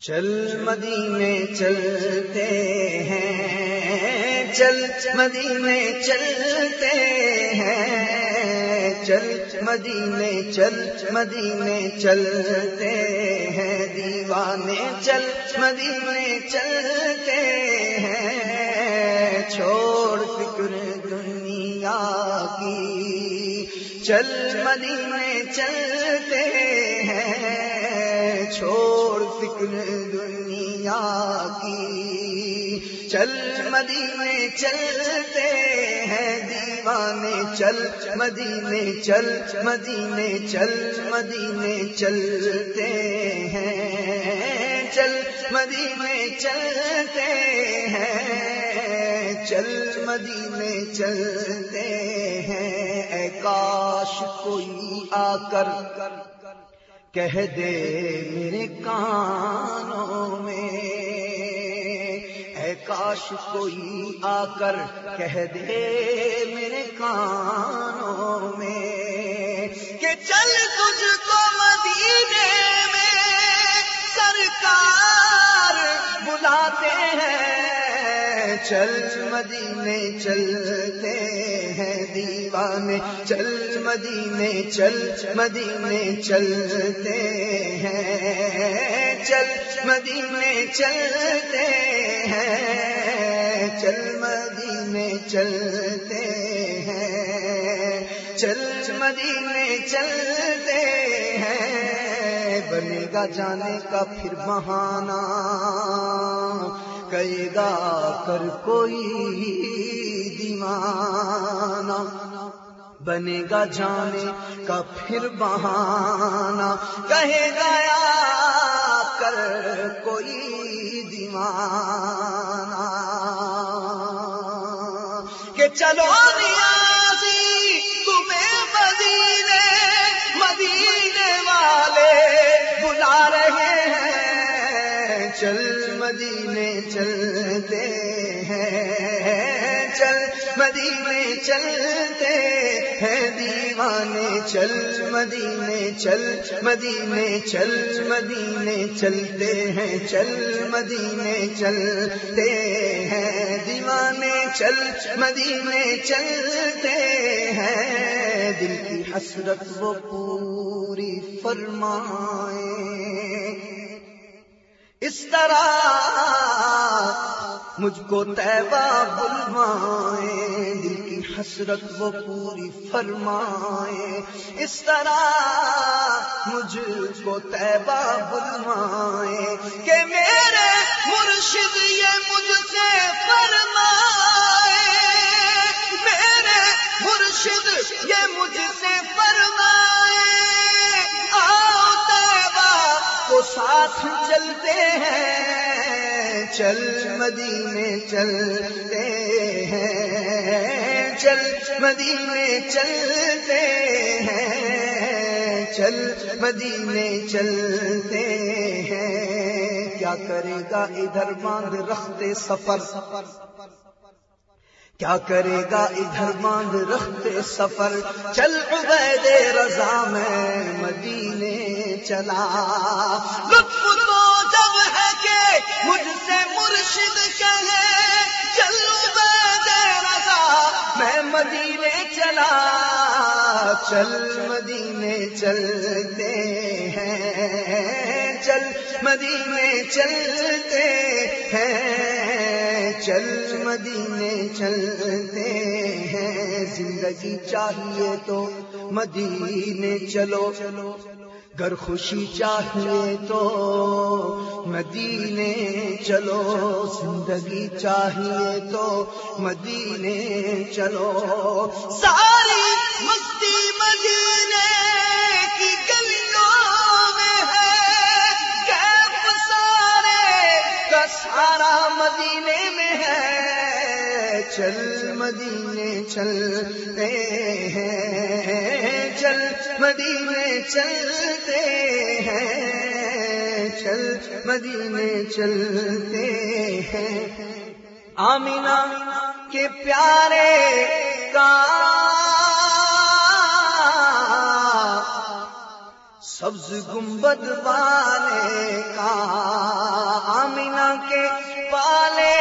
چل مدینے چلتے ہیں، چل مدینے چلتے ہیں، چل مدینے چل مدینے چلتے ہیں، دیوانے، چل مدینے چلتے ہیں، چھوڑ فکر دنیا کی، چل مدینے چلتے ہیں۔ چھوڑ فکر دنیا کی۔ چل مدینے چلتے ہیں، دیوانے چل مدینے چل مدینے چل مدینے چلتے ہیں۔ چل مدینے چلتے ہیں، چل مدینے چلتے ہیں۔ اے کاش کوئی آ کر کہہ دے میرے کانوں میں۔ اے کاش کوئی آ کر کہہ دے میرے کانوں میں کہ چل تجھ کو مدینے میں سرکار بلاتے ہیں۔ چل مدینے چلتے ہیں دیوانے چل مدینے چل مدینے چلتے ہیں چل مدینے چلتے ہیں چل مدینے چلتے ہیں چل مدینے چلتے ہیں بنے گا جانے کا پھر بہانا قیدا گا کر کوئی دیوانہ۔ بنے گا جانے کا پھر بہانا کہے گیا کر کوئی دیوانہ۔ کہ چلو چلتے ہیں، چل مدینے چلتے ہیں، دیوانے چل مدینے چل مدینے چل مدینے چلتے ہیں، چل مدینے چلتے ہیں، دیوانے چل مدینے چلتے ہیں۔ دل کی حسرت وہ پوری فرمائے۔ اس طرح مجھ کو تیبہ بلوائیں دل کی حسرت وہ پوری فرمائے۔ اس طرح مجھ کو تیبہ بلوائیں کہ میرے مرشد یہ مجھ سے فر ساتھ چلتے ہیں، چل مدینے چلتے ہیں، چل مدینے چلتے ہیں، چل مدینے چلتے ہیں۔ کیا کرے گا ادھر باندھ رکھتے سفر؟ کیا کرے گا ادھر باندھ رکھتے سفر؟ چل عبید رضا میں مدینے چلا۔ لطف تو جب ہے کہ مجھ سے مرشد کہے، چلو مدینے چلا، چل مدینے چلتے ہیں، چل مدینے چلتے ہیں، چل مدینے چلتے ہیں، زندگی چاہیے تو مدینے چلو۔ گر خوشی چاہیے تو مدینے چلو، زندگی چاہیے تو مدینے چلو۔ ساری مستی مدینے کی گلیوں میں ہے سارے کا سارا مدینے میں ہے۔ چل مدینے چلتے ہیں، چل مدینے چلتے ہیں، چل مدینے چلتے ہیں۔ آمینہ کے پیارے کا سبز گنبد والے کا آمینا کے پالے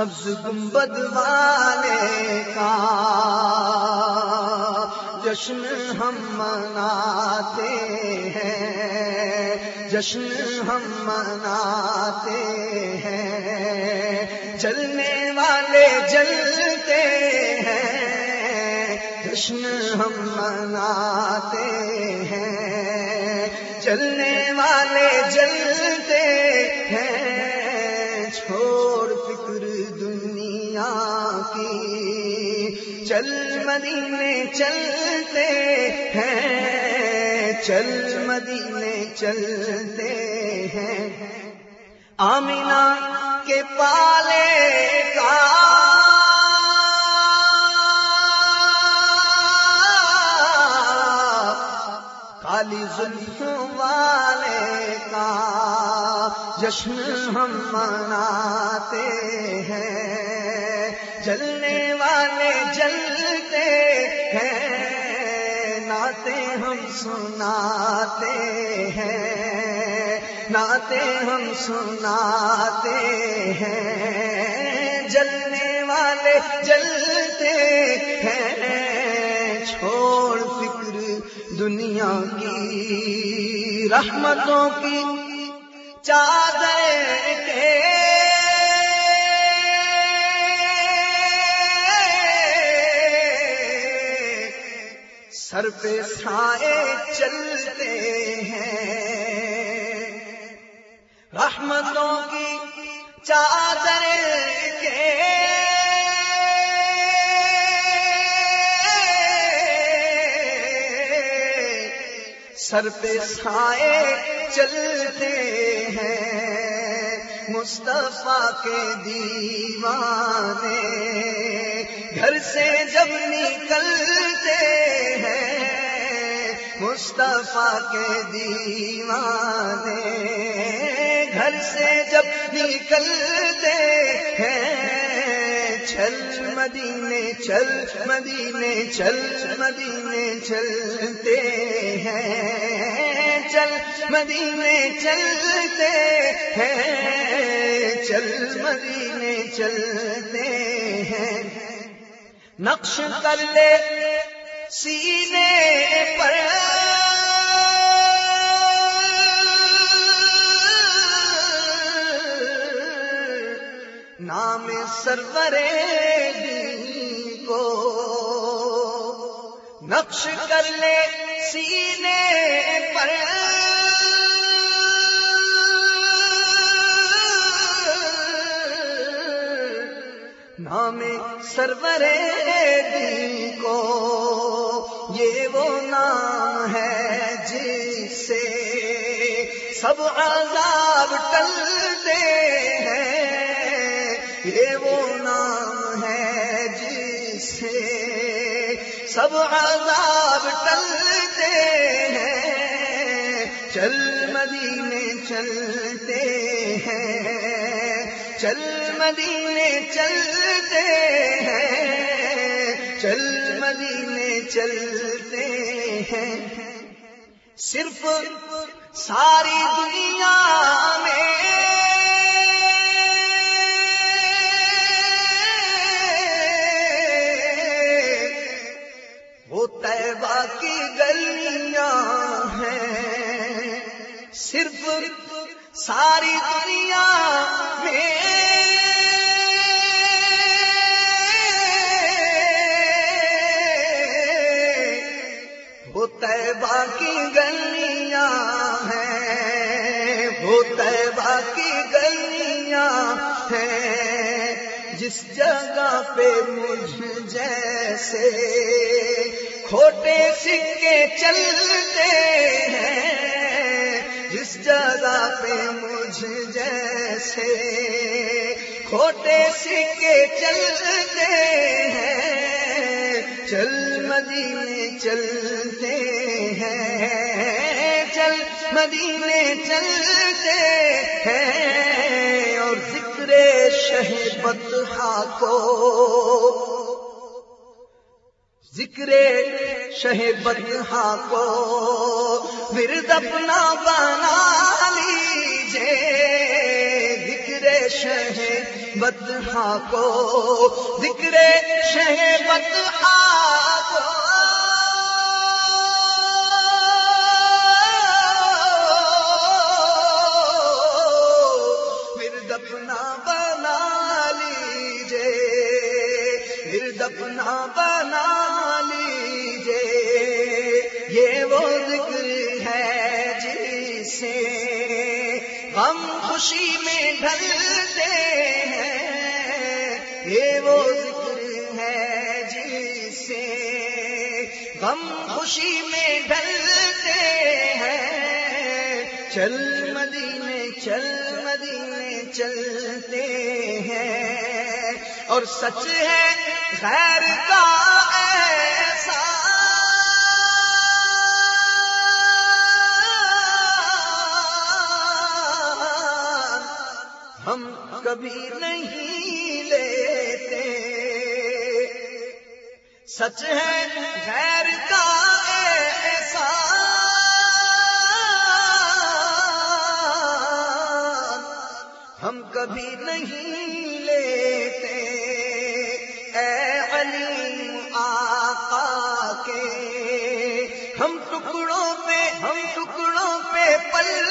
سبز گنبد والے کا جشن ہم مناتے ہیں، جشن ہم مناتے ہیں۔ چلنے والے جلتے ہیں، جشن ہم مناتے ہیں۔ چلنے والے جلتے مدینے چلتے ہیں، چل مدینے چلتے ہیں۔ آمینہ کے پالے کا کالی ظلموں والے کا جشن ہم مناتے ہیں۔ جلنے والے جلتے ہیں ناتے ہم سناتے ہیں ناتے ہم سناتے ہیں۔ جلنے والے جلتے ہیں، چھوڑ فکر دنیا کی، رحمتوں کی چادر کے سر پہ سائے چلتے ہیں۔ رحمتوں کی چادر کے سر پہ سائے چلتے ہیں۔ مصطفیٰ کے دیوانے گھر سے جب نکلتے ہیں، مصطفیٰ کے دیوانے، گھر سے جب نکلتے ہیں، چل مدینے چل مدینے چل مدینے چلتے ہیں، چل مدینے چلتے ہیں، چل مدینے چلتے ہیں۔ نقش کر لے سینے پر۔ نام سرور کو نقش کر لے سینے پر۔ نام سرور کو۔ یہ وہ نام ہے جس سے سب عذاب ٹلتے ہیں یہ وہ نام ہے جس سے سب عذاب ٹلتے ہیں چل مدینے چلتے ہیں۔ چل مدینے چلتے ہیں، چل مدینے چلتے ہیں۔ صرف ساری دنیا میں وہ طیبہ کی گلیاں ہیں۔ صرف ساری دنیا میں وہ طیبہ کی گلیاں ہیں، وہ طیبہ کی گلیاں ہیں۔ جس جگہ پہ مجھ جیسے کھوٹے سکے چلتے ہیں، جس جگہ پہ مجھ جیسے کھوٹے سکے چلتے ہیں۔ چل مدینے چلتے ہیں، چل مدینے چلتے ہیں، اور ذکر شہ بدہا کو ذکر شہ بدہا کو ورد اپنا بنا لیجے کو ذکر شہ بدہ کو پھر دفنا بنا لیجے پھر دفنا بنا لیجے یہ وہ ذکر ہے جسے ہم خوشی میں ڈھلتے خوشی میں ڈھلتے ہیں۔ چل مدینے چل مدینے چلتے ہیں۔ اور سچ ہے، غیر کا ایسا۔ ہم کبھی نہیں لیتے۔ سچ ہے، غیر کا ایسا ہم کبھی نہیں لیتے، اے علیم آقا کے۔ ہم ٹکڑوں پہ، ہم ٹکڑوں پہ پلتے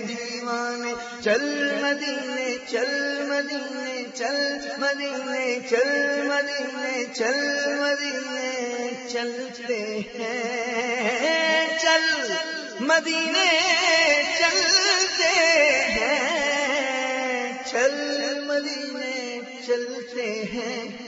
دیوانے، چل مدینے چل مدینے چل مدینے چل مدینے چل مدینے، چلتے ہیں، چل مدینے، چلتے ہیں، چل مدینے، چلتے ہیں